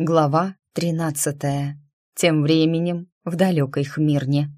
Глава тринадцатая. Тем временем в далекой Хмирне.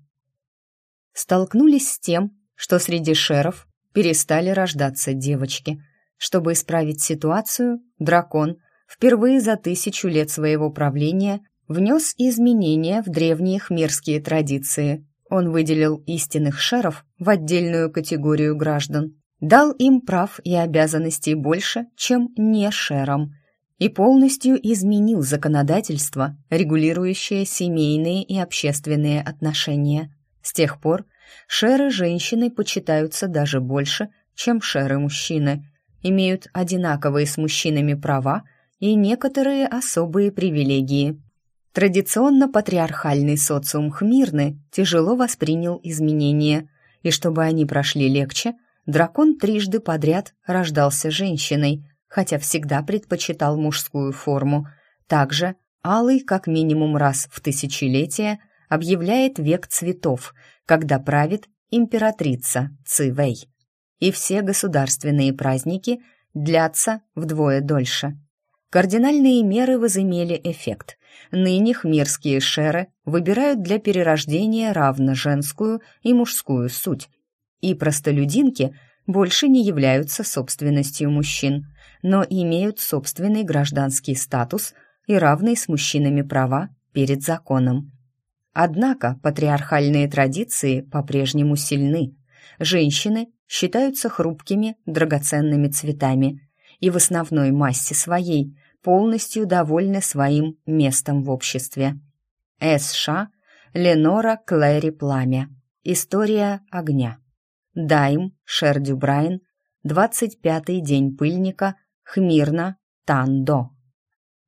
Столкнулись с тем, что среди шеров перестали рождаться девочки. Чтобы исправить ситуацию, дракон впервые за тысячу лет своего правления внес изменения в древние хмирские традиции. Он выделил истинных шеров в отдельную категорию граждан, дал им прав и обязанностей больше, чем не шерам – и полностью изменил законодательство, регулирующее семейные и общественные отношения. С тех пор шеры женщины почитаются даже больше, чем шеры мужчины, имеют одинаковые с мужчинами права и некоторые особые привилегии. Традиционно патриархальный социум Хмирны тяжело воспринял изменения, и чтобы они прошли легче, дракон трижды подряд рождался женщиной – хотя всегда предпочитал мужскую форму. Также Алый как минимум раз в тысячелетие объявляет век цветов, когда правит императрица Цивэй. И все государственные праздники длятся вдвое дольше. Кардинальные меры возымели эффект. Ныне хмирские шеры выбирают для перерождения равно женскую и мужскую суть. И простолюдинки больше не являются собственностью мужчин – но имеют собственный гражданский статус и равные с мужчинами права перед законом. Однако патриархальные традиции по-прежнему сильны. Женщины считаются хрупкими, драгоценными цветами и в основной массе своей полностью довольны своим местом в обществе. С.Ш. Ленора Клэри Пламя. История огня. Дайм Шердю Брайан. 25-й день пыльника Хмирна Тандо.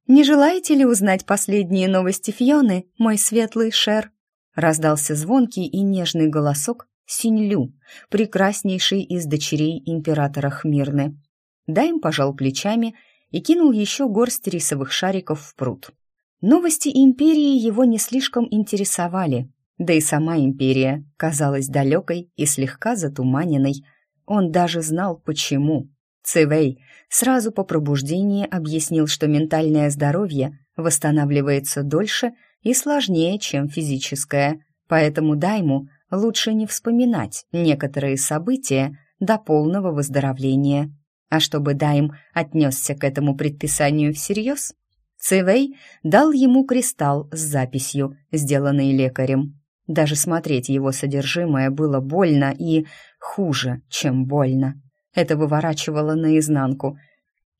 «Не желаете ли узнать последние новости Фионы, мой светлый шер?» Раздался звонкий и нежный голосок Синьлю, прекраснейший из дочерей императора Хмирны. Дайм пожал плечами и кинул еще горсть рисовых шариков в пруд. Новости империи его не слишком интересовали, да и сама империя казалась далекой и слегка затуманенной. Он даже знал, почему. Цивей сразу по пробуждении объяснил, что ментальное здоровье восстанавливается дольше и сложнее, чем физическое, поэтому Дайму лучше не вспоминать некоторые события до полного выздоровления. А чтобы Дайм отнесся к этому предписанию всерьез, Цивей дал ему кристалл с записью, сделанный лекарем. Даже смотреть его содержимое было больно и хуже, чем больно. Это выворачивало наизнанку.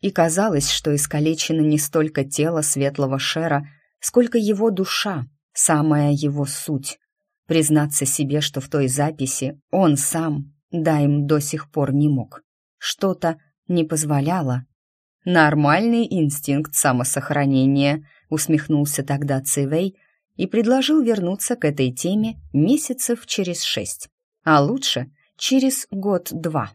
И казалось, что искалечено не столько тело светлого шера, сколько его душа, самая его суть. Признаться себе, что в той записи он сам, да им до сих пор не мог. Что-то не позволяло. «Нормальный инстинкт самосохранения», — усмехнулся тогда Цивей и предложил вернуться к этой теме месяцев через шесть, а лучше через год-два.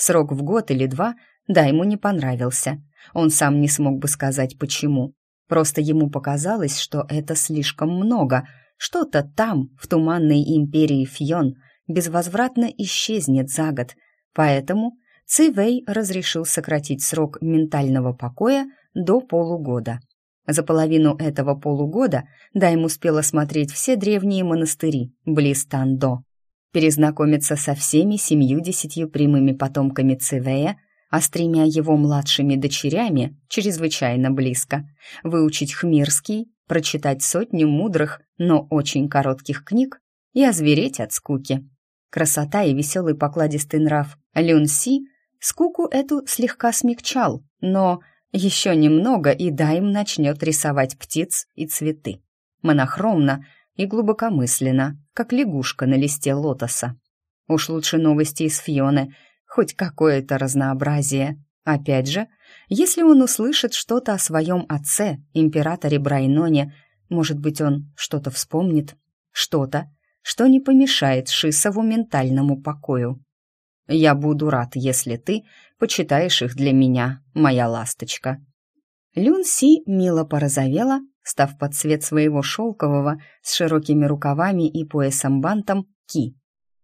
Срок в год или два, да, ему не понравился. Он сам не смог бы сказать, почему. Просто ему показалось, что это слишком много. Что-то там, в туманной империи Фьон, безвозвратно исчезнет за год. Поэтому Цивей разрешил сократить срок ментального покоя до полугода. За половину этого полугода Дайм успел осмотреть все древние монастыри близ Тандо перезнакомиться со всеми семью-десятью прямыми потомками Цивея, а с тремя его младшими дочерями чрезвычайно близко, выучить хмирский, прочитать сотню мудрых, но очень коротких книг и озвереть от скуки. Красота и веселый покладистый нрав Люн Си скуку эту слегка смягчал, но еще немного и Дайм начнет рисовать птиц и цветы. Монохромно — и глубокомысленно, как лягушка на листе лотоса. Уж лучше новости из Фионы, хоть какое-то разнообразие. Опять же, если он услышит что-то о своем отце, императоре Брайноне, может быть, он что-то вспомнит, что-то, что не помешает Шисову ментальному покою. Я буду рад, если ты почитаешь их для меня, моя ласточка. Люн Си мило порозовела став под цвет своего шелкового с широкими рукавами и поясом-бантом ки.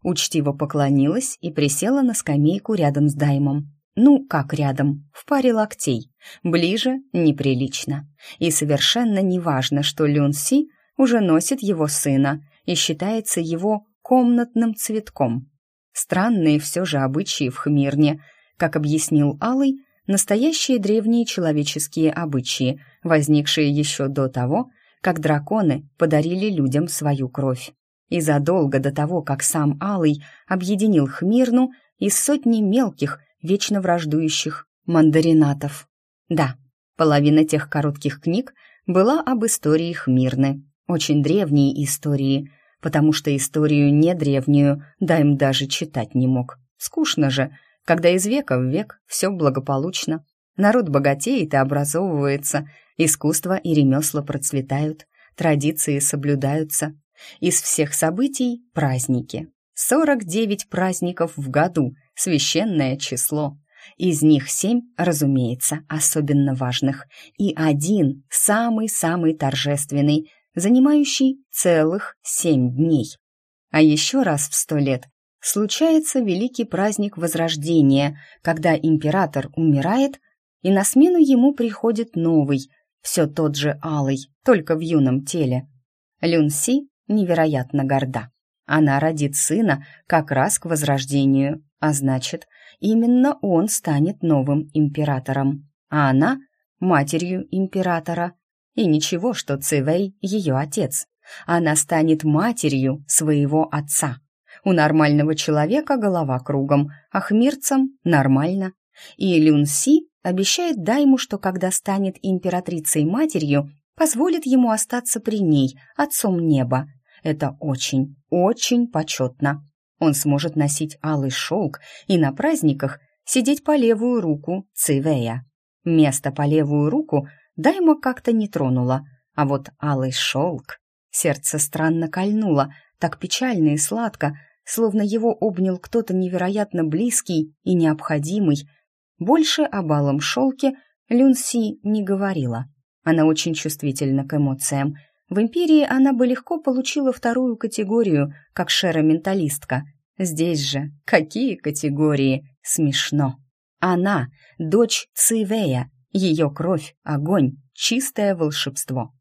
Учтиво поклонилась и присела на скамейку рядом с Даймом. Ну, как рядом, в паре локтей. Ближе неприлично. И совершенно неважно, что Люн Си уже носит его сына и считается его комнатным цветком. Странные все же обычаи в Хмирне. Как объяснил Алый, настоящие древние человеческие обычаи, возникшие еще до того, как драконы подарили людям свою кровь. И задолго до того, как сам Алый объединил Хмирну из сотни мелких, вечно враждующих мандаринатов. Да, половина тех коротких книг была об истории Хмирны, очень древние истории, потому что историю не древнюю Дайм даже читать не мог. Скучно же, когда из века в век все благополучно. Народ богатеет и образовывается, искусство и ремесла процветают, традиции соблюдаются. Из всех событий – праздники. 49 праздников в году – священное число. Из них семь, разумеется, особенно важных, и один, самый-самый торжественный, занимающий целых семь дней. А еще раз в сто лет случается великий праздник Возрождения, когда император умирает, и на смену ему приходит новый, все тот же алый, только в юном теле. Люнси невероятно горда. Она родит сына как раз к Возрождению, а значит, именно он станет новым императором, а она — матерью императора. И ничего, что Цивей — ее отец. Она станет матерью своего отца. У нормального человека голова кругом, а хмирцам — нормально. И Люн Си обещает Дайму, что когда станет императрицей-матерью, позволит ему остаться при ней, отцом неба. Это очень, очень почетно. Он сможет носить алый шелк и на праздниках сидеть по левую руку Цивея. Место по левую руку Дайма как-то не тронула, а вот алый шелк... Сердце странно кольнуло, так печально и сладко, словно его обнял кто-то невероятно близкий и необходимый. Больше о балом шелке Люнси не говорила. Она очень чувствительна к эмоциям. В Империи она бы легко получила вторую категорию, как шера-менталистка. Здесь же какие категории? Смешно. Она — дочь Цивея, ее кровь — огонь, чистое волшебство.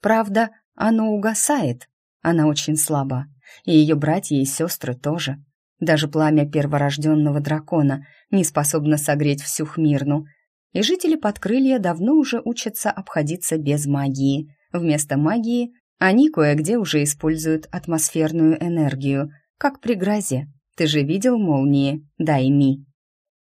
Правда, оно угасает. Она очень слаба. И ее братья и сестры тоже. Даже пламя перворожденного дракона не способно согреть всю Хмирну. И жители Подкрылья давно уже учатся обходиться без магии. Вместо магии они кое-где уже используют атмосферную энергию, как при грозе. Ты же видел молнии, Дайми?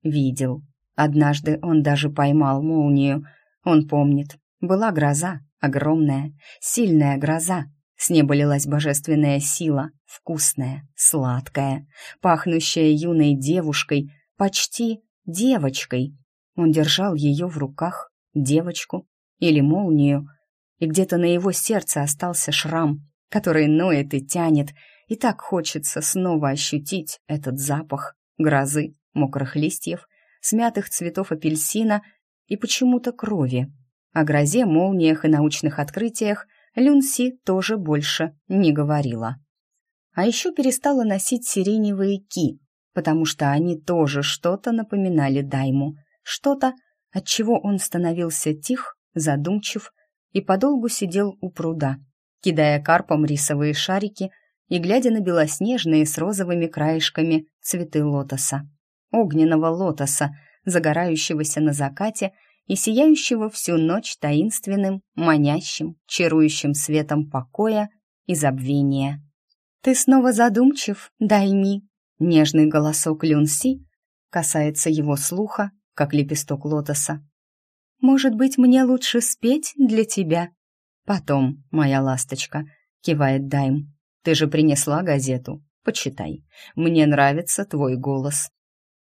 Видел. Однажды он даже поймал молнию. Он помнит. Была гроза, огромная, сильная гроза. С неба лилась божественная сила, вкусная, сладкая, пахнущая юной девушкой, почти девочкой. Он держал ее в руках, девочку или молнию, и где-то на его сердце остался шрам, который ноет и тянет, и так хочется снова ощутить этот запах грозы, мокрых листьев смятых цветов апельсина и почему-то крови. О грозе, молниях и научных открытиях Люнси тоже больше не говорила. А еще перестала носить сиреневые ки, потому что они тоже что-то напоминали Дайму, что-то, от чего он становился тих, задумчив и подолгу сидел у пруда, кидая карпом рисовые шарики и глядя на белоснежные с розовыми краешками цветы лотоса огненного лотоса, загорающегося на закате и сияющего всю ночь таинственным, манящим, чарующим светом покоя и забвения. «Ты снова задумчив, Дайми?» Нежный голосок Люнси касается его слуха, как лепесток лотоса. «Может быть, мне лучше спеть для тебя?» «Потом, моя ласточка», — кивает Дайм. «Ты же принесла газету. Почитай. Мне нравится твой голос».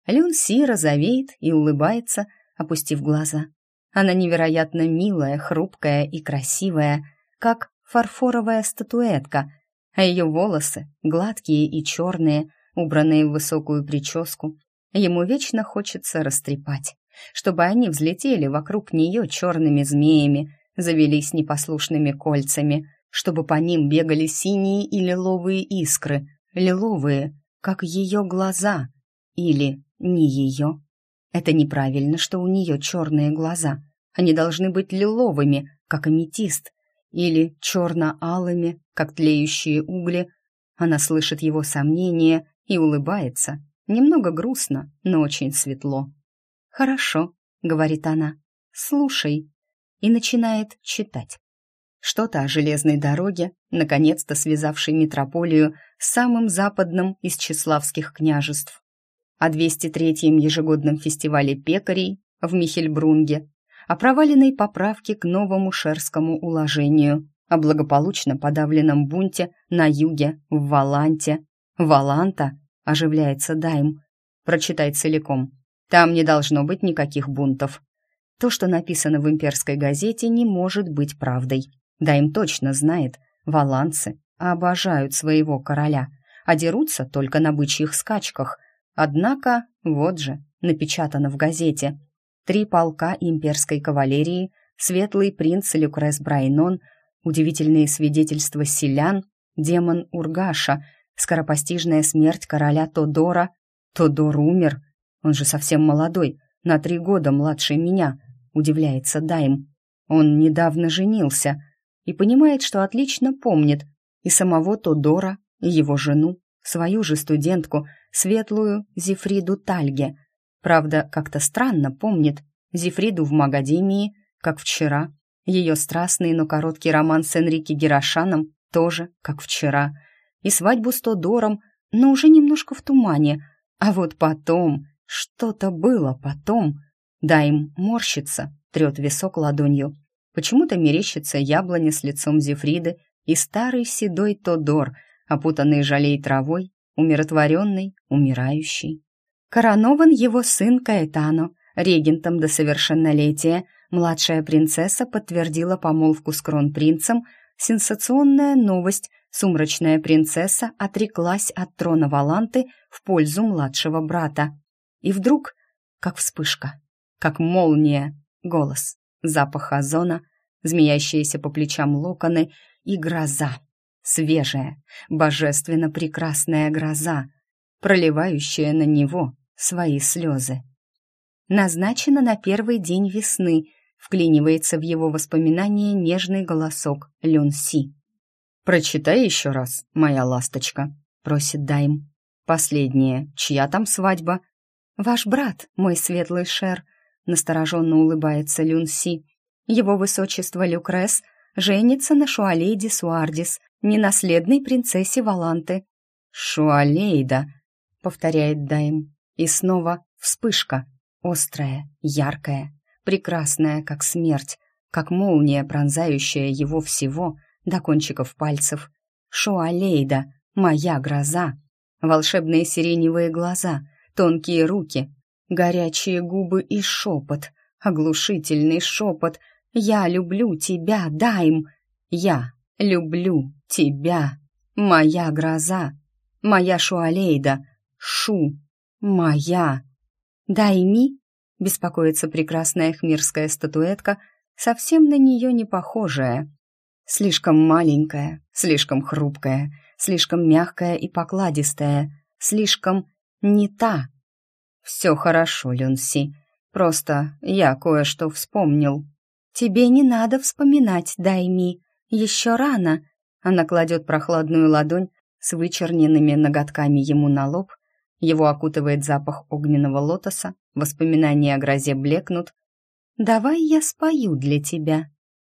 Люн Си розовеет и улыбается, опустив глаза. Она невероятно милая, хрупкая и красивая, как фарфоровая статуэтка, а ее волосы гладкие и черные, убранные в высокую прическу. Ему вечно хочется растрепать, чтобы они взлетели вокруг нее черными змеями, завелись непослушными кольцами, чтобы по ним бегали синие и лиловые искры, лиловые, как ее глаза, или не ее. Это неправильно, что у нее черные глаза. Они должны быть лиловыми, как аметист, или черно-алыми, как тлеющие угли. Она слышит его сомнения и улыбается. Немного грустно, но очень светло. «Хорошо», — говорит она, — «слушай». И начинает читать. Что-то о железной дороге, наконец-то связавшей метрополию с самым западным из чеславских княжеств. О 203-м ежегодном фестивале пекарей в Михельбрунге, о проваленной поправке к новому шерскому уложению, о благополучно подавленном бунте на юге, в Валанте. «Валанта?» — оживляется Дайм. «Прочитай целиком. Там не должно быть никаких бунтов». То, что написано в имперской газете, не может быть правдой. Да им точно знает, валанцы обожают своего короля, а дерутся только на бычьих скачках. Однако, вот же, напечатано в газете, три полка имперской кавалерии, светлый принц Люкрес Брайнон, удивительные свидетельства селян, демон Ургаша, скоропостижная смерть короля Тодора. Тодор умер, он же совсем молодой, на три года младше меня, удивляется Дайм. Он недавно женился — и понимает, что отлично помнит и самого Тодора, и его жену, свою же студентку, светлую Зефриду Тальге. Правда, как-то странно помнит Зефриду в Магадемии, как вчера, ее страстный, но короткий роман с Энрике Герошаном тоже, как вчера, и свадьбу с Тодором, но уже немножко в тумане. А вот потом, что-то было потом. Да им морщится, трет висок ладонью, Почему-то мерещится яблоня с лицом Зефриды и старый седой Тодор, опутанный жалей травой, умиротворенный, умирающий. Коронован его сын Каэтано, регентом до совершеннолетия, младшая принцесса подтвердила помолвку с кронпринцем, сенсационная новость, сумрачная принцесса отреклась от трона Валанты в пользу младшего брата. И вдруг, как вспышка, как молния, голос запах озона, змеящиеся по плечам локоны и гроза. Свежая, божественно прекрасная гроза, проливающая на него свои слезы. Назначено на первый день весны, вклинивается в его воспоминания нежный голосок Люнси. «Прочитай еще раз, моя ласточка», — просит Дайм. «Последняя. Чья там свадьба?» «Ваш брат, мой светлый шер», настороженно улыбается Люнси. Его высочество Люкрес женится на Шуалейде Суардис, ненаследной принцессе Валанты. «Шуалейда», — повторяет Дайм. И снова вспышка, острая, яркая, прекрасная, как смерть, как молния, пронзающая его всего до кончиков пальцев. Шуалейда, моя гроза, волшебные сиреневые глаза, тонкие руки, горячие губы и шепот, оглушительный шепот. «Я люблю тебя, Дайм! Я люблю тебя! Моя гроза! Моя Шуалейда! Шу! Моя!» «Дайми?» — беспокоится прекрасная хмирская статуэтка, совсем на нее не похожая. Слишком маленькая, слишком хрупкая, слишком мягкая и покладистая, слишком не та, «Все хорошо, Люнси. Просто я кое-что вспомнил». «Тебе не надо вспоминать, Дайми. Еще рано». Она кладет прохладную ладонь с вычерненными ноготками ему на лоб. Его окутывает запах огненного лотоса, воспоминания о грозе блекнут. «Давай я спою для тебя».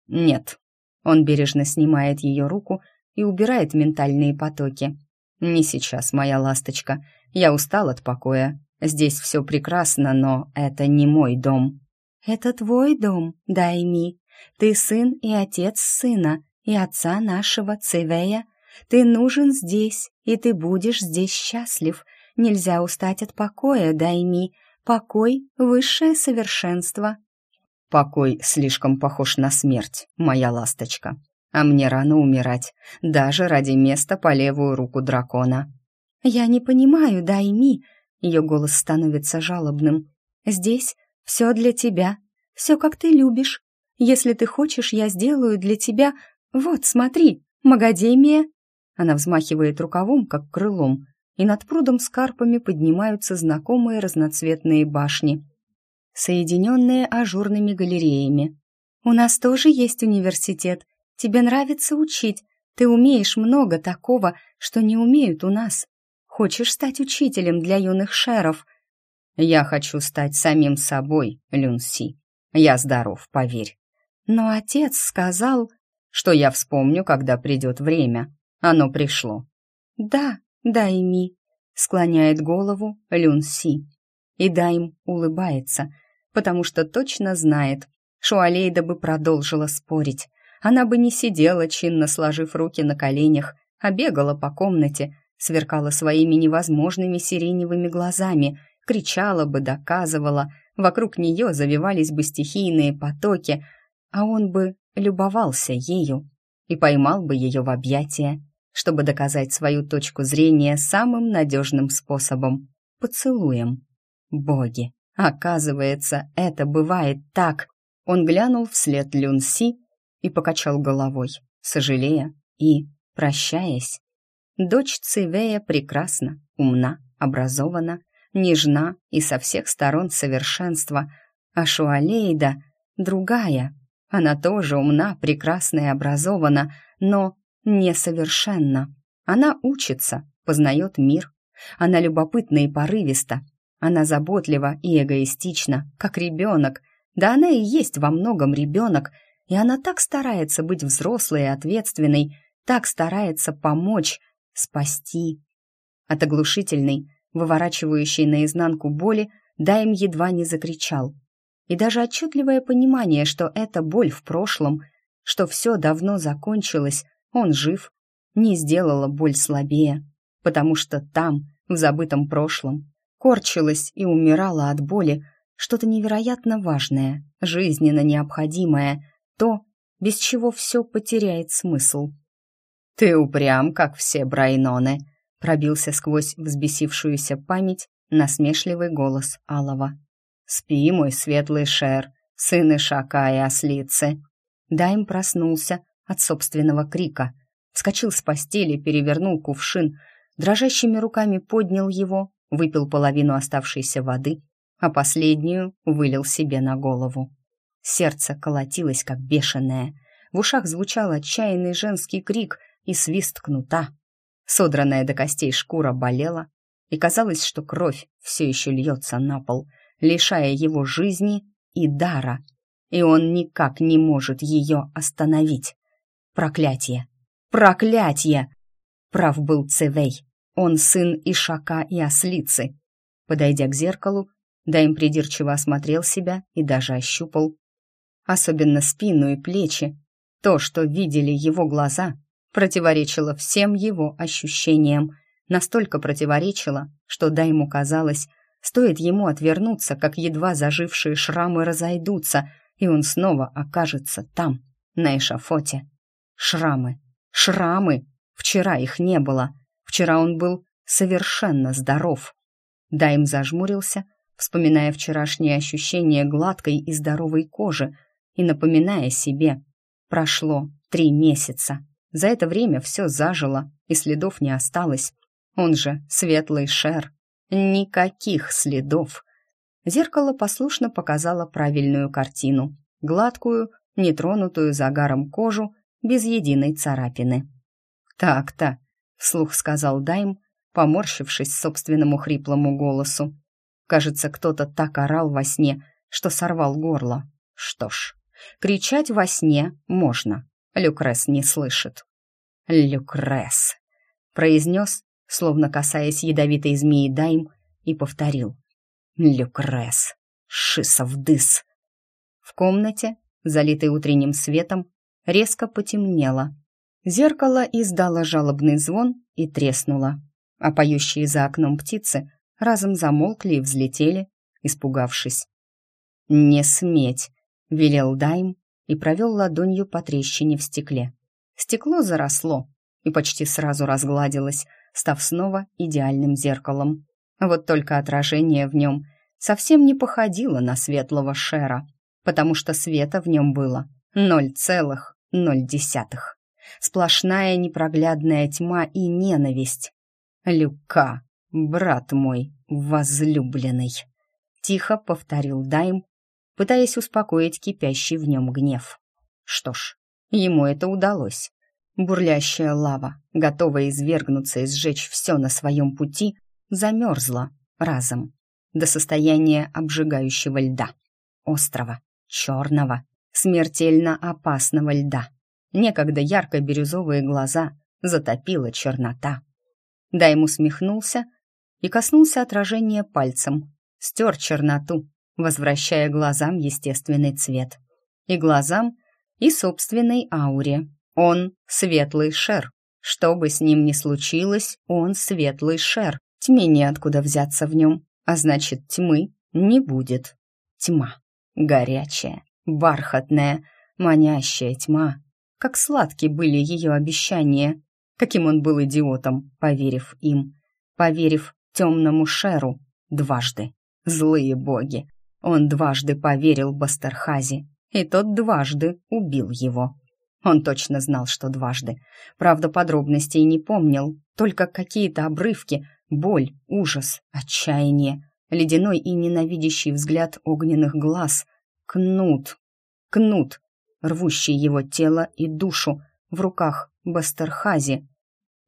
«Нет». Он бережно снимает ее руку и убирает ментальные потоки. «Не сейчас, моя ласточка. Я устал от покоя. Здесь все прекрасно, но это не мой дом». «Это твой дом, Дайми. Ты сын и отец сына, и отца нашего Цивея. Ты нужен здесь, и ты будешь здесь счастлив. Нельзя устать от покоя, Дайми. Покой — высшее совершенство». «Покой слишком похож на смерть, моя ласточка. А мне рано умирать, даже ради места по левую руку дракона». «Я не понимаю, Дайми», ее голос становится жалобным. «Здесь все для тебя, все как ты любишь. Если ты хочешь, я сделаю для тебя... Вот, смотри, Магадемия!» Она взмахивает рукавом, как крылом, и над прудом с карпами поднимаются знакомые разноцветные башни. соединенные ажурными галереями. «У нас тоже есть университет. Тебе нравится учить. Ты умеешь много такого, что не умеют у нас. Хочешь стать учителем для юных шеров?» «Я хочу стать самим собой, Люнси. Я здоров, поверь». Но отец сказал, что я вспомню, когда придет время. Оно пришло. «Да, Дайми», — склоняет голову Люнси. И Дайм улыбается, потому что точно знает, Шуалейда бы продолжила спорить. Она бы не сидела, чинно сложив руки на коленях, а бегала по комнате, сверкала своими невозможными сиреневыми глазами, кричала бы, доказывала, вокруг нее завивались бы стихийные потоки, а он бы любовался ею и поймал бы ее в объятия, чтобы доказать свою точку зрения самым надежным способом — поцелуем. Боги, оказывается, это бывает так. Он глянул вслед Люнси и покачал головой, сожалея и прощаясь. Дочь Цивея прекрасна, умна, образована, нежна и со всех сторон совершенства, а Шуалейда другая. Она тоже умна, прекрасна и образована, но несовершенна. Она учится, познает мир. Она любопытна и порывиста. Она заботлива и эгоистична, как ребенок. Да она и есть во многом ребенок, и она так старается быть взрослой и ответственной, так старается помочь, спасти. От оглушительной, выворачивающей наизнанку боли, Дайм едва не закричал. И даже отчетливое понимание, что это боль в прошлом, что все давно закончилось, он жив, не сделала боль слабее, потому что там, в забытом прошлом, корчилась и умирала от боли что-то невероятно важное, жизненно необходимое, то, без чего все потеряет смысл. «Ты упрям, как все брайноны», — пробился сквозь взбесившуюся память насмешливый голос Алова. «Спи, мой светлый шер, сын Ишака и ослицы». Дайм проснулся от собственного крика, вскочил с постели, перевернул кувшин, дрожащими руками поднял его, выпил половину оставшейся воды, а последнюю вылил себе на голову. Сердце колотилось, как бешеное. В ушах звучал отчаянный женский крик — и свист кнута. Содранная до костей шкура болела, и казалось, что кровь все еще льется на пол, лишая его жизни и дара, и он никак не может ее остановить. Проклятие! Проклятие! Прав был Цевей. Он сын Ишака и Ослицы. Подойдя к зеркалу, Дайм придирчиво осмотрел себя и даже ощупал. Особенно спину и плечи. То, что видели его глаза, противоречило всем его ощущениям, настолько противоречило, что Дайму казалось, стоит ему отвернуться, как едва зажившие шрамы разойдутся, и он снова окажется там, на эшафоте. Шрамы, шрамы! Вчера их не было. Вчера он был совершенно здоров. Дайм зажмурился, вспоминая вчерашние ощущения гладкой и здоровой кожи и напоминая себе. Прошло три месяца. За это время все зажило, и следов не осталось. Он же светлый шер. Никаких следов. Зеркало послушно показало правильную картину. Гладкую, нетронутую загаром кожу, без единой царапины. «Так-то», — вслух сказал Дайм, поморщившись собственному хриплому голосу. Кажется, кто-то так орал во сне, что сорвал горло. Что ж, кричать во сне можно, Люкрес не слышит. «Люкрес», — произнес, словно касаясь ядовитой змеи Дайм, и повторил. «Люкрес, шисов дыс». В комнате, залитой утренним светом, резко потемнело. Зеркало издало жалобный звон и треснуло, а поющие за окном птицы разом замолкли и взлетели, испугавшись. «Не сметь!» — велел Дайм, и провел ладонью по трещине в стекле. Стекло заросло и почти сразу разгладилось, став снова идеальным зеркалом. Вот только отражение в нем совсем не походило на светлого шера, потому что света в нем было ноль целых ноль десятых. Сплошная непроглядная тьма и ненависть. «Люка, брат мой, возлюбленный!» тихо повторил Дайм, пытаясь успокоить кипящий в нем гнев. Что ж, ему это удалось. Бурлящая лава, готовая извергнуться и сжечь все на своем пути, замерзла разом до состояния обжигающего льда, острого, черного, смертельно опасного льда. Некогда ярко-бирюзовые глаза затопила чернота. Дайм усмехнулся и коснулся отражения пальцем, стер черноту, возвращая глазам естественный цвет. И глазам, и собственной ауре. Он — светлый шер. Что бы с ним ни случилось, он — светлый шер. Тьме неоткуда взяться в нем, а значит, тьмы не будет. Тьма. Горячая, бархатная, манящая тьма. Как сладки были ее обещания. Каким он был идиотом, поверив им. Поверив темному шеру дважды. Злые боги. Он дважды поверил Бастерхази, и тот дважды убил его. Он точно знал, что дважды. Правда, подробностей не помнил, только какие-то обрывки, боль, ужас, отчаяние, ледяной и ненавидящий взгляд огненных глаз, кнут, кнут, рвущий его тело и душу в руках Бастерхази,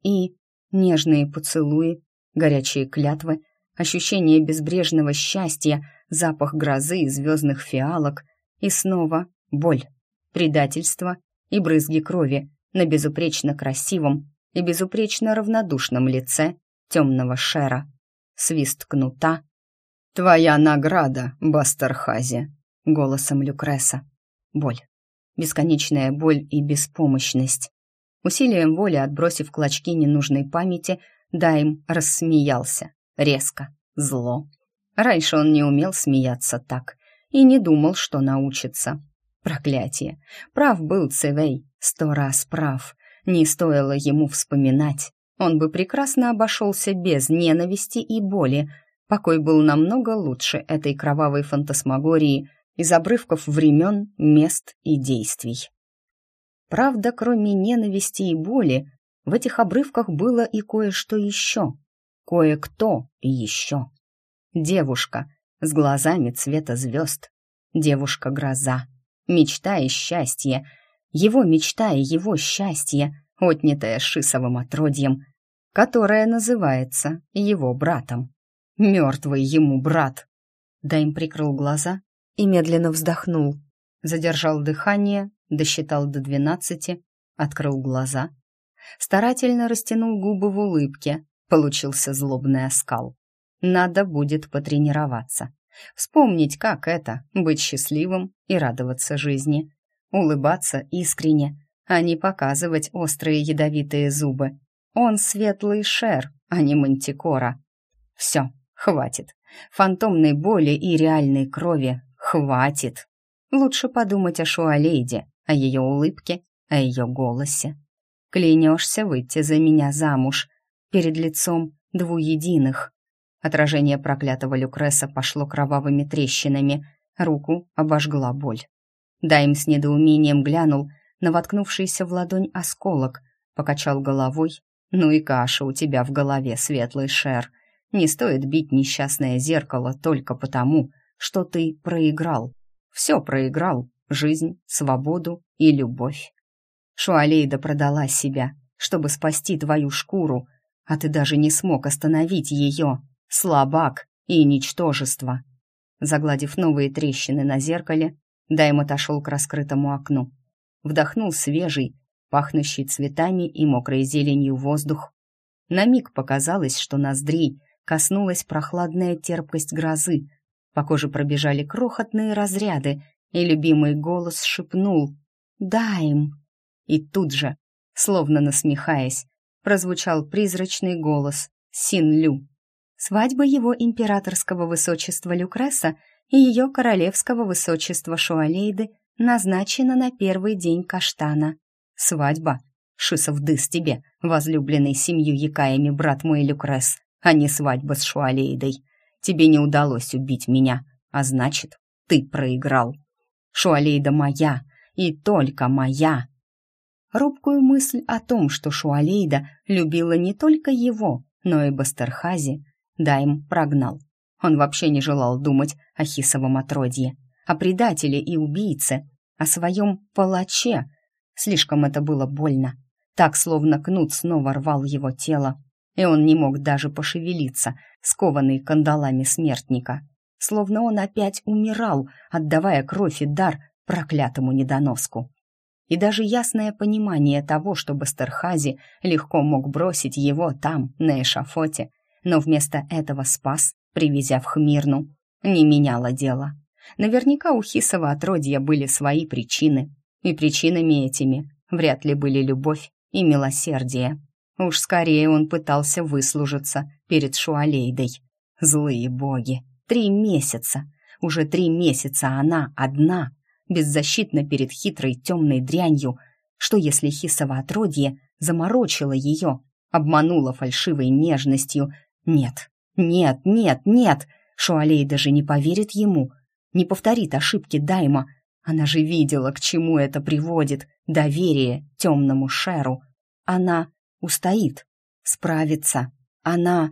и нежные поцелуи, горячие клятвы, ощущение безбрежного счастья, запах грозы и звездных фиалок, и снова боль, предательство и брызги крови на безупречно красивом и безупречно равнодушном лице темного шера. Свист кнута. «Твоя награда, Бастерхази!» голосом Люкреса. Боль. Бесконечная боль и беспомощность. Усилием воли, отбросив клочки ненужной памяти, Дайм рассмеялся. Резко, зло. Раньше он не умел смеяться так и не думал, что научится. Проклятие. Прав был Цевей, сто раз прав. Не стоило ему вспоминать. Он бы прекрасно обошелся без ненависти и боли. Покой был намного лучше этой кровавой фантасмагории из обрывков времен, мест и действий. Правда, кроме ненависти и боли, в этих обрывках было и кое-что еще. Кое-кто еще. Девушка с глазами цвета звезд. Девушка-гроза. Мечта и счастье. Его мечта и его счастье, отнятое Шисовым отродьем, которое называется его братом. Мертвый ему брат. Дайм прикрыл глаза и медленно вздохнул. Задержал дыхание, досчитал до двенадцати, открыл глаза. Старательно растянул губы в улыбке. Получился злобный оскал. Надо будет потренироваться. Вспомнить, как это — быть счастливым и радоваться жизни. Улыбаться искренне, а не показывать острые ядовитые зубы. Он светлый шер, а не мантикора. Все, хватит. Фантомной боли и реальной крови хватит. Лучше подумать о Шуалейде, о ее улыбке, о ее голосе. Клянешься выйти за меня замуж перед лицом двуединых. Отражение проклятого Люкреса пошло кровавыми трещинами, руку обожгла боль. Дайм с недоумением глянул на воткнувшийся в ладонь осколок, покачал головой. «Ну и каша у тебя в голове, светлый шер. Не стоит бить несчастное зеркало только потому, что ты проиграл. Все проиграл. Жизнь, свободу и любовь. Шуалейда продала себя, чтобы спасти твою шкуру, а ты даже не смог остановить ее слабак и ничтожество. Загладив новые трещины на зеркале, Дайм отошел к раскрытому окну. Вдохнул свежий, пахнущий цветами и мокрой зеленью воздух. На миг показалось, что ноздрей коснулась прохладная терпкость грозы. По коже пробежали крохотные разряды, и любимый голос шепнул «Дайм!». И тут же, словно насмехаясь, прозвучал призрачный голос Син-Лю. Свадьба его императорского высочества Люкреса и ее королевского высочества Шуалейды назначена на первый день каштана. Свадьба. Шисов дыс тебе, возлюбленный семью якаями брат мой Люкрес, а не свадьба с Шуалейдой. Тебе не удалось убить меня, а значит, ты проиграл. Шуалейда моя, и только моя. Робкую мысль о том, что Шуалейда любила не только его, но и Бастерхази, Дайм прогнал. Он вообще не желал думать о Хисовом отродье, о предателе и убийце, о своем палаче. Слишком это было больно. Так, словно кнут снова рвал его тело, и он не мог даже пошевелиться, скованный кандалами смертника. Словно он опять умирал, отдавая кровь и дар проклятому недоноску. И даже ясное понимание того, что Бастерхази легко мог бросить его там, на эшафоте, но вместо этого спас, привезя в Хмирну, не меняло дело. Наверняка у Хисова отродья были свои причины, и причинами этими вряд ли были любовь и милосердие. Уж скорее он пытался выслужиться перед Шуалейдой. Злые боги! Три месяца! Уже три месяца она одна, беззащитна перед хитрой темной дрянью. Что если Хисово отродье заморочило ее, обмануло фальшивой нежностью? Нет, нет, нет, нет! Шуалей даже не поверит ему, не повторит ошибки Дайма. Она же видела, к чему это приводит. Доверие темному Шеру. Она устоит, справится. Она...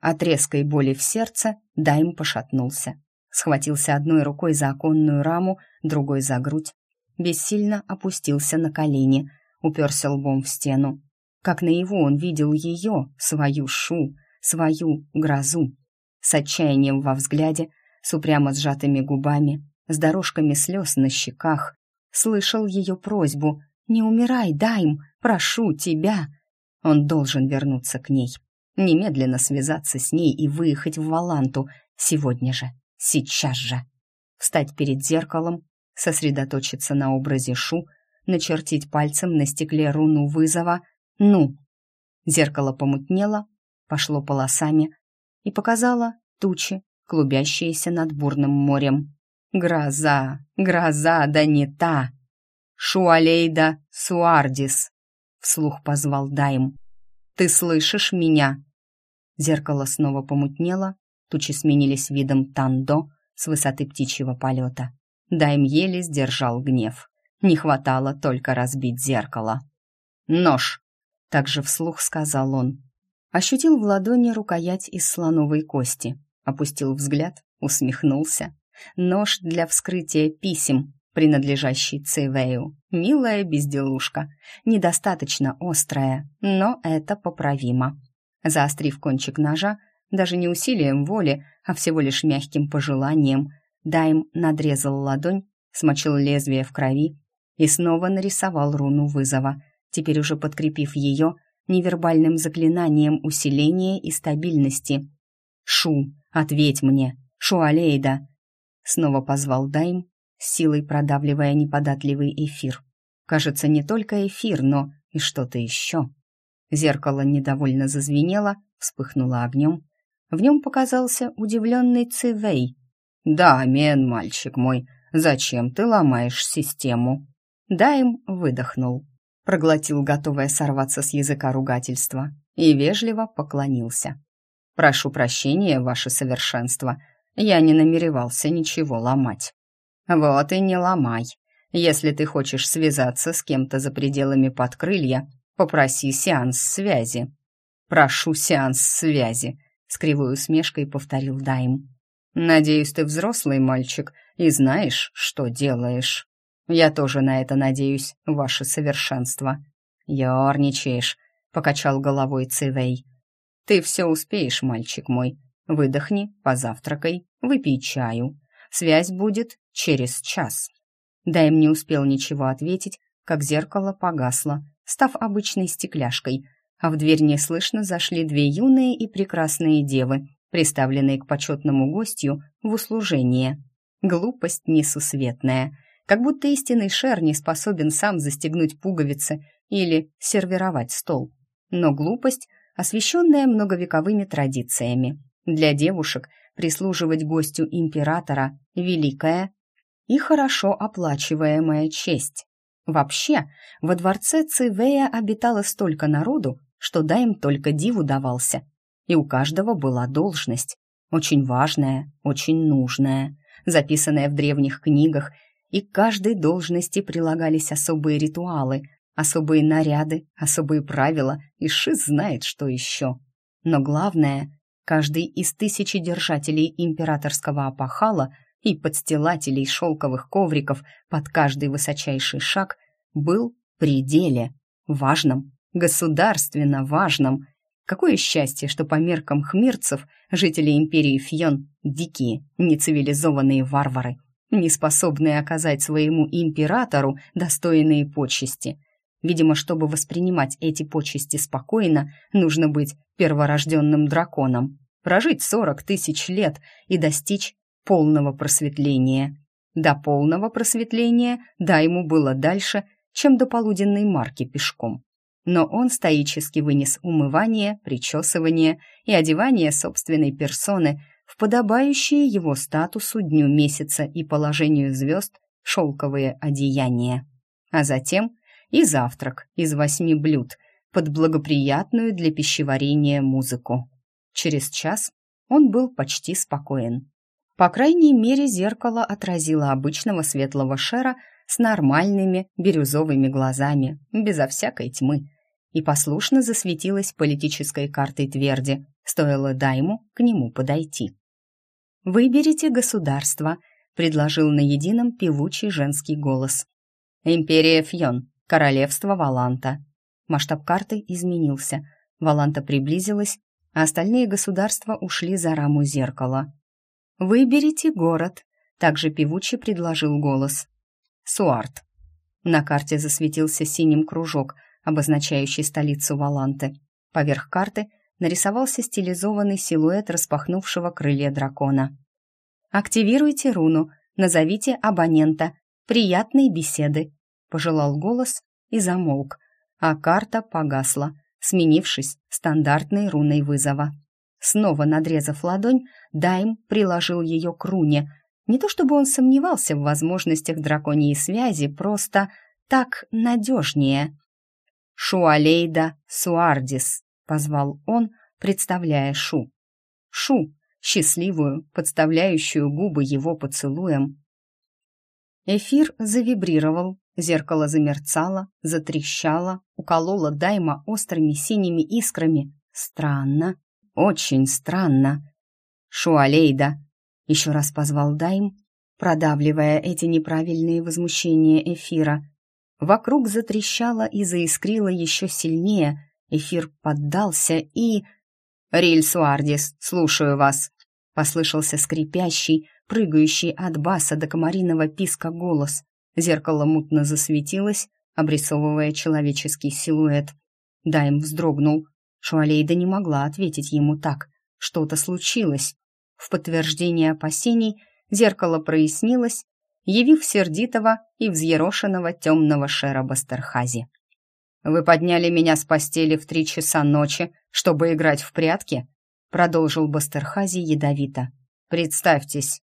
От резкой боли в сердце Дайм пошатнулся. Схватился одной рукой за оконную раму, другой за грудь. Бессильно опустился на колени, уперся лбом в стену. Как наяву он видел ее, свою шу, свою грозу. С отчаянием во взгляде, с упрямо сжатыми губами, с дорожками слез на щеках. Слышал ее просьбу «Не умирай, Дайм, прошу тебя!» Он должен вернуться к ней, немедленно связаться с ней и выехать в Валанту сегодня же, сейчас же. Встать перед зеркалом, сосредоточиться на образе Шу, начертить пальцем на стекле руну вызова «Ну». Зеркало помутнело, пошло полосами и показало тучи, клубящиеся над бурным морем. «Гроза! Гроза, да не та!» «Шуалейда Суардис!» вслух позвал Дайм. «Ты слышишь меня?» Зеркало снова помутнело, тучи сменились видом Тандо с высоты птичьего полета. Дайм еле сдержал гнев. Не хватало только разбить зеркало. «Нож!» — также вслух сказал он. Ощутил в ладони рукоять из слоновой кости, опустил взгляд, усмехнулся. Нож для вскрытия писем, принадлежащий Цивею. Милая безделушка, недостаточно острая, но это поправимо. Заострив кончик ножа, даже не усилием воли, а всего лишь мягким пожеланием, Дайм надрезал ладонь, смочил лезвие в крови и снова нарисовал руну вызова, теперь уже подкрепив ее невербальным заклинанием усиления и стабильности. «Шу, ответь мне! Шуалейда!» Снова позвал Дайм, силой продавливая неподатливый эфир. Кажется, не только эфир, но и что-то еще. Зеркало недовольно зазвенело, вспыхнуло огнем. В нем показался удивленный Цивей. «Да, Мен, мальчик мой, зачем ты ломаешь систему?» Дайм выдохнул, проглотил готовое сорваться с языка ругательства и вежливо поклонился. «Прошу прощения, ваше совершенство, я не намеревался ничего ломать». «Вот и не ломай. Если ты хочешь связаться с кем-то за пределами подкрылья, попроси сеанс связи». «Прошу сеанс связи», — с кривой усмешкой повторил Дайм. «Надеюсь, ты взрослый мальчик и знаешь, что делаешь». «Я тоже на это надеюсь, ваше совершенство». «Ёрничаешь», — покачал головой Цивей. «Ты все успеешь, мальчик мой. Выдохни, позавтракай, выпей чаю. Связь будет через час». Дайм не успел ничего ответить, как зеркало погасло, став обычной стекляшкой, а в дверь неслышно зашли две юные и прекрасные девы, приставленные к почетному гостю в услужение. Глупость несусветная, как будто истинный шер не способен сам застегнуть пуговицы или сервировать стол. Но глупость, освещенная многовековыми традициями. Для девушек прислуживать гостю императора – великая и хорошо оплачиваемая честь. Вообще, во дворце Цивея обитало столько народу, что да им только диву давался. И у каждого была должность, очень важная, очень нужная, записанная в древних книгах, и к каждой должности прилагались особые ритуалы, особые наряды, особые правила, и шиз знает, что еще. Но главное, Каждый из тысячи держателей императорского опахала и подстилателей шелковых ковриков под каждый высочайший шаг был при деле, важном, государственно важном. Какое счастье, что по меркам хмирцев жители империи Фьон — дикие, нецивилизованные варвары, не способные оказать своему императору достойные почести. Видимо, чтобы воспринимать эти почести спокойно, нужно быть перворожденным драконом, прожить сорок тысяч лет и достичь полного просветления. До полного просветления да ему было дальше, чем до полуденной марки пешком. Но он стоически вынес умывание, причесывание и одевание собственной персоны в подобающие его статусу дню месяца и положению звезд шелковые одеяния. А затем и завтрак из восьми блюд под благоприятную для пищеварения музыку. Через час он был почти спокоен. По крайней мере, зеркало отразило обычного светлого шера с нормальными бирюзовыми глазами, безо всякой тьмы, и послушно засветилось политической картой тверди, стоило Дайму к нему подойти. «Выберите государство», — предложил на едином певучий женский голос. «Империя Фьон, королевство Валанта». Масштаб карты изменился. Валанта приблизилась, а остальные государства ушли за раму зеркала. «Выберите город», — также певучий предложил голос. «Суарт». На карте засветился синим кружок, обозначающий столицу Валанты. Поверх карты нарисовался стилизованный силуэт распахнувшего крылья дракона. «Активируйте руну, назовите абонента. Приятной беседы», — пожелал голос и замолк, а карта погасла — сменившись стандартной руной вызова. Снова надрезав ладонь, Дайм приложил ее к руне. Не то чтобы он сомневался в возможностях драконьей связи, просто так надежнее. «Шуалейда Суардис», — позвал он, представляя Шу. Шу, счастливую, подставляющую губы его поцелуем. Эфир завибрировал, Зеркало замерцало, затрещало, укололо Дайма острыми синими искрами. Странно, очень странно. «Шуалейда!» — еще раз позвал Дайм, продавливая эти неправильные возмущения эфира. Вокруг затрещало и заискрило еще сильнее. Эфир поддался и... «Риль Суардис, слушаю вас!» — послышался скрипящий, прыгающий от баса до комариного писка голос. Зеркало мутно засветилось, обрисовывая человеческий силуэт. Дайм вздрогнул. Шуалейда не могла ответить ему так. Что-то случилось. В подтверждение опасений зеркало прояснилось, явив сердитого и взъерошенного темного шера Бастерхази. «Вы подняли меня с постели в три часа ночи, чтобы играть в прятки?» продолжил Бастерхази ядовито. «Представьтесь,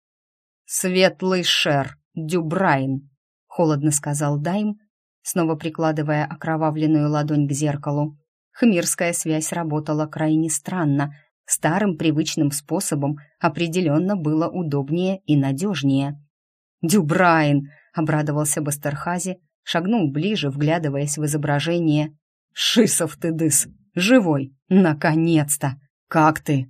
Светлый Шер Дюбрайн, холодно сказал Дайм, снова прикладывая окровавленную ладонь к зеркалу. Хмирская связь работала крайне странно. Старым привычным способом определенно было удобнее и надежнее. «Дюбрайн!» — обрадовался Бастерхази, шагнул ближе, вглядываясь в изображение. «Шисов ты, дыс! Живой! Наконец-то! Как ты?»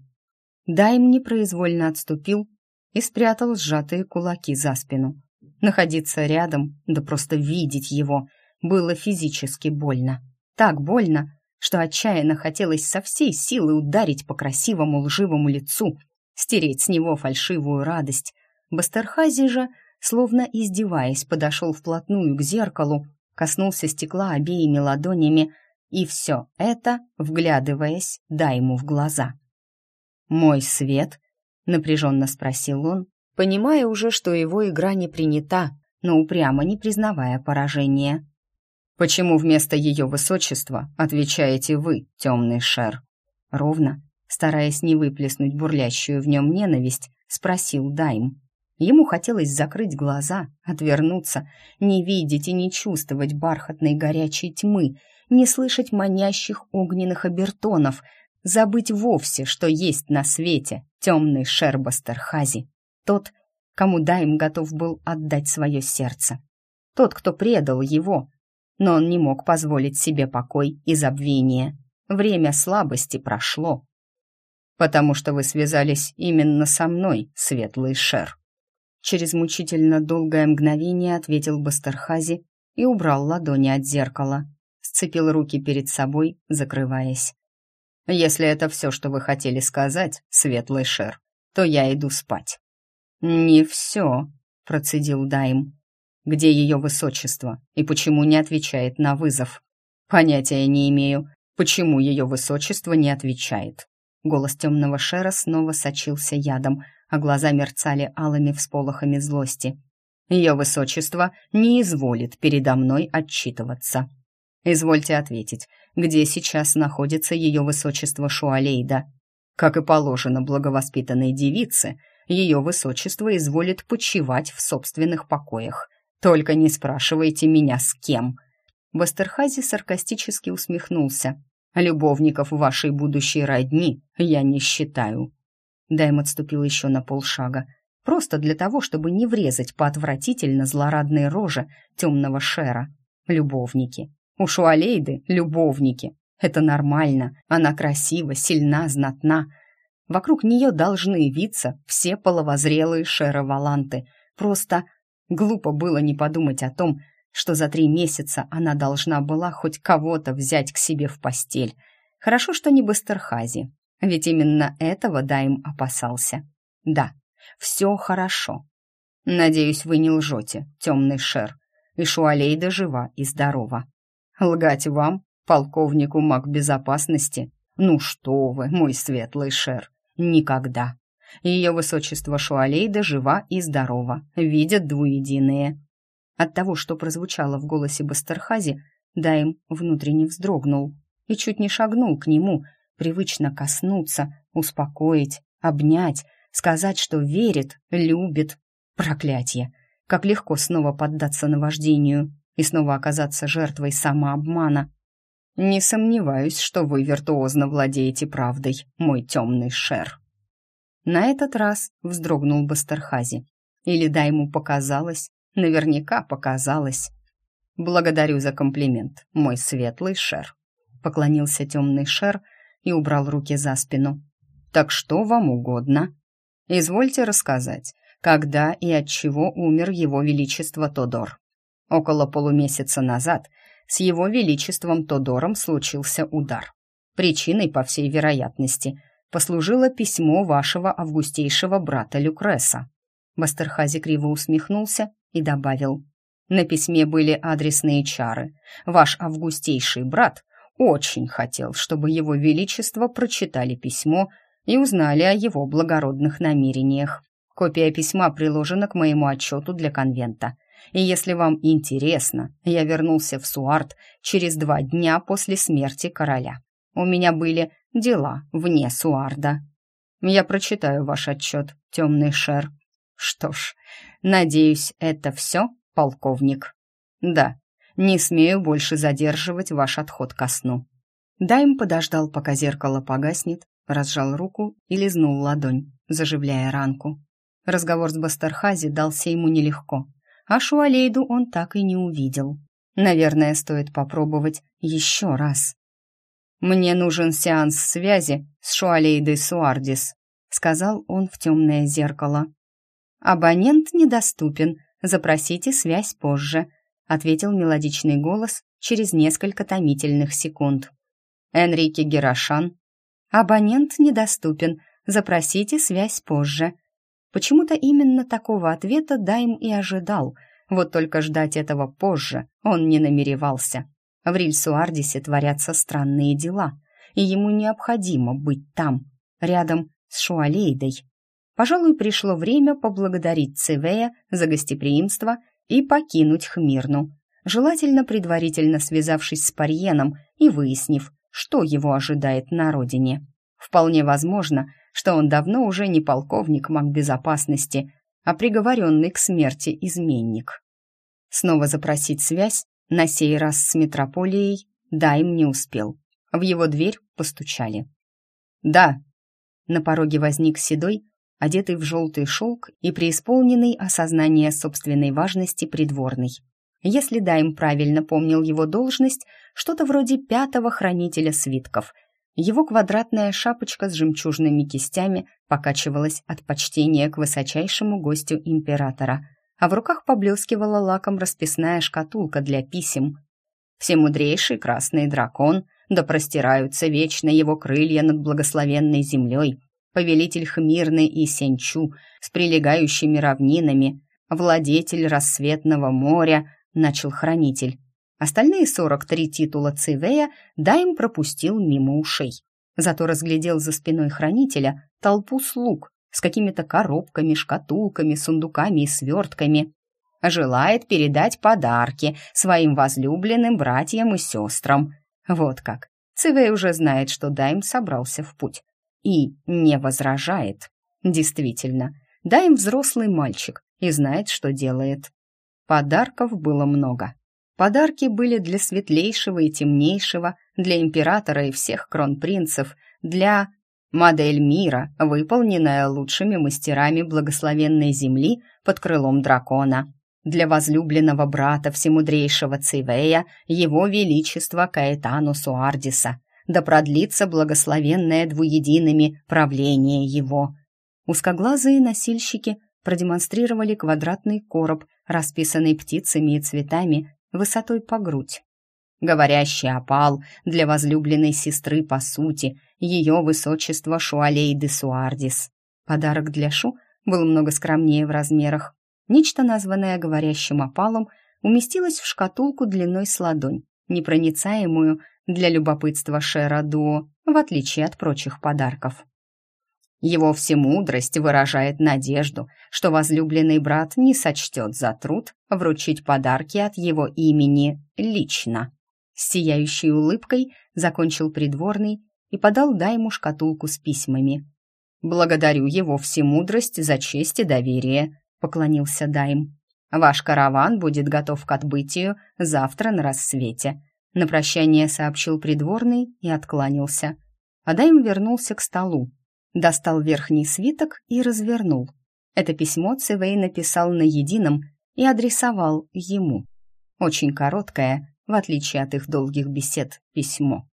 Дайм непроизвольно отступил и спрятал сжатые кулаки за спину. Находиться рядом, да просто видеть его, было физически больно. Так больно, что отчаянно хотелось со всей силы ударить по красивому лживому лицу, стереть с него фальшивую радость. Бастерхази же, словно издеваясь, подошел вплотную к зеркалу, коснулся стекла обеими ладонями, и все это, вглядываясь, дай ему в глаза. «Мой свет?» — напряженно спросил он, понимая уже, что его игра не принята, но упрямо не признавая поражения. «Почему вместо ее высочества отвечаете вы, темный шер?» Ровно, стараясь не выплеснуть бурлящую в нем ненависть, спросил Дайм. Ему хотелось закрыть глаза, отвернуться, не видеть и не чувствовать бархатной горячей тьмы, не слышать манящих огненных обертонов, забыть вовсе, что есть на свете темный Шербастерхази. Тот, кому Дайм готов был отдать свое сердце. Тот, кто предал его. Но он не мог позволить себе покой и забвение. Время слабости прошло. потому что вы связались именно со мной, светлый шер». Через мучительно долгое мгновение ответил Бастерхази и убрал ладони от зеркала. Сцепил руки перед собой, закрываясь. «Если это все, что вы хотели сказать, светлый шер, то я иду спать». «Не все», — процедил Дайм. «Где ее высочество и почему не отвечает на вызов?» «Понятия не имею, почему ее высочество не отвечает». Голос темного шера снова сочился ядом, а глаза мерцали алыми всполохами злости. Ее высочество не изволит передо мной отчитываться. Извольте ответить, где сейчас находится ее высочество Шуалейда. Как и положено благовоспитанной девице, ее высочество изволит почивать в собственных покоях. Только не спрашивайте меня, с кем». Бастерхази саркастически усмехнулся. «Любовников вашей будущей родни я не считаю». Дайм отступил еще на полшага, просто для того, чтобы не врезать по отвратительно злорадной роже темного шера. Любовники. У Шуалейды любовники. Это нормально. Она красива, сильна, знатна. Вокруг нее должны виться все половозрелые шероваланты. Просто глупо было не подумать о том, что за три месяца она должна была хоть кого-то взять к себе в постель. Хорошо, что не Бастерхази, ведь именно этого Дайм опасался. Да, все хорошо. Надеюсь, вы не лжете, темный шер, и Шуалейда жива и здорова. Лгать вам, полковнику маг безопасности? Ну что вы, мой светлый шер, никогда. Ее высочество Шуалейда жива и здорова, видят двуединые. От того, что прозвучало в голосе Бастерхази, Дайм внутренне вздрогнул и чуть не шагнул к нему, привычно коснуться, успокоить, обнять, сказать, что верит, любит. Проклятье! Как легко снова поддаться наваждению и снова оказаться жертвой самообмана. Не сомневаюсь, что вы виртуозно владеете правдой, мой темный шер. На этот раз вздрогнул Бастерхази. Или да ему показалось, наверняка показалось. «Благодарю за комплимент, мой светлый шер», — поклонился темный шер и убрал руки за спину. «Так что вам угодно? Извольте рассказать, когда и от чего умер его величество Тодор». Около полумесяца назад с его величеством Тодором случился удар. Причиной, по всей вероятности, послужило письмо вашего августейшего брата Люкреса. Бастерхази криво усмехнулся и добавил. На письме были адресные чары. Ваш августейший брат очень хотел, чтобы его величество прочитали письмо и узнали о его благородных намерениях. Копия письма приложена к моему отчету для конвента. И если вам интересно, я вернулся в Суарт через два дня после смерти короля. У меня были дела вне Суарда. Я прочитаю ваш отчет, темный шер. Что ж, надеюсь, это все, полковник? Да, не смею больше задерживать ваш отход ко сну. Дайм подождал, пока зеркало погаснет, разжал руку и лизнул ладонь, заживляя ранку. Разговор с Бастерхази дался ему нелегко а Шуалейду он так и не увидел. Наверное, стоит попробовать еще раз. «Мне нужен сеанс связи с Шуалейдой Суардис», сказал он в темное зеркало. «Абонент недоступен, запросите связь позже», ответил мелодичный голос через несколько томительных секунд. «Энрике Герошан». «Абонент недоступен, запросите связь позже», Почему-то именно такого ответа Дайм и ожидал, вот только ждать этого позже он не намеревался. В Рильсуардисе творятся странные дела, и ему необходимо быть там, рядом с Шуалейдой. Пожалуй, пришло время поблагодарить Цивея за гостеприимство и покинуть Хмирну, желательно предварительно связавшись с Парьеном и выяснив, что его ожидает на родине. Вполне возможно, что он давно уже не полковник безопасности, а приговоренный к смерти изменник. Снова запросить связь, на сей раз с метрополией, Дайм не успел. В его дверь постучали. «Да!» На пороге возник седой, одетый в желтый шелк и преисполненный осознания собственной важности придворный. Если Дайм правильно помнил его должность, что-то вроде пятого хранителя свитков, Его квадратная шапочка с жемчужными кистями покачивалась от почтения к высочайшему гостю императора, а в руках поблескивала лаком расписная шкатулка для писем. Всемудрейший красный дракон, да простираются вечно его крылья над благословенной землей, повелитель Хмирны и Сенчу с прилегающими равнинами, владетель рассветного моря, начал хранитель. Остальные сорок три титула Цивея Дайм пропустил мимо ушей. Зато разглядел за спиной хранителя толпу слуг с какими-то коробками, шкатулками, сундуками и свертками. Желает передать подарки своим возлюбленным братьям и сестрам. Вот как. Цивей уже знает, что Дайм собрался в путь. И не возражает. Действительно, Дайм взрослый мальчик и знает, что делает. Подарков было много. Подарки были для светлейшего и темнейшего, для императора и всех кронпринцев, для модель мира, выполненная лучшими мастерами благословенной земли под крылом дракона, для возлюбленного брата всемудрейшего Цивея, его величества Каэтану Суардиса, да продлится благословенное двуедиными правление его. Узкоглазые носильщики продемонстрировали квадратный короб, расписанный птицами и цветами высотой по грудь. Говорящий опал для возлюбленной сестры по сути, ее высочество Шуалей де Суардис. Подарок для Шу был много скромнее в размерах. Нечто, названное говорящим опалом, уместилось в шкатулку длиной с ладонь, непроницаемую для любопытства Шера Дуо, в отличие от прочих подарков. Его всемудрость выражает надежду, что возлюбленный брат не сочтет за труд вручить подарки от его имени лично. С сияющей улыбкой закончил придворный и подал Дайму шкатулку с письмами. «Благодарю его всемудрость за честь и доверие», — поклонился Дайм. «Ваш караван будет готов к отбытию завтра на рассвете», — на прощание сообщил придворный и откланялся. А Дайм вернулся к столу, достал верхний свиток и развернул. Это письмо Цивей написал на едином и адресовал ему. Очень короткое, в отличие от их долгих бесед, письмо.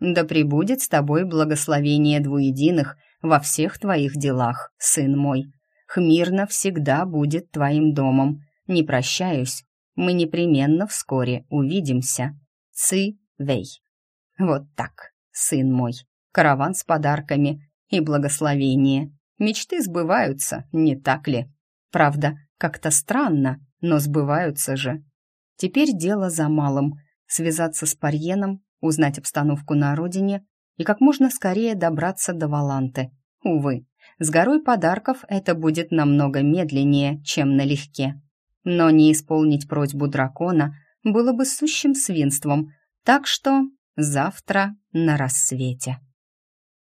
«Да пребудет с тобой благословение двуединых во всех твоих делах, сын мой. Хмирно всегда будет твоим домом. Не прощаюсь, мы непременно вскоре увидимся. Ци Вей». Вот так, сын мой. Караван с подарками — и благословение. Мечты сбываются, не так ли? Правда, как-то странно, но сбываются же. Теперь дело за малым — связаться с Парьеном, узнать обстановку на родине и как можно скорее добраться до Валанты. Увы, с горой подарков это будет намного медленнее, чем налегке. Но не исполнить просьбу дракона было бы сущим свинством, так что завтра на рассвете.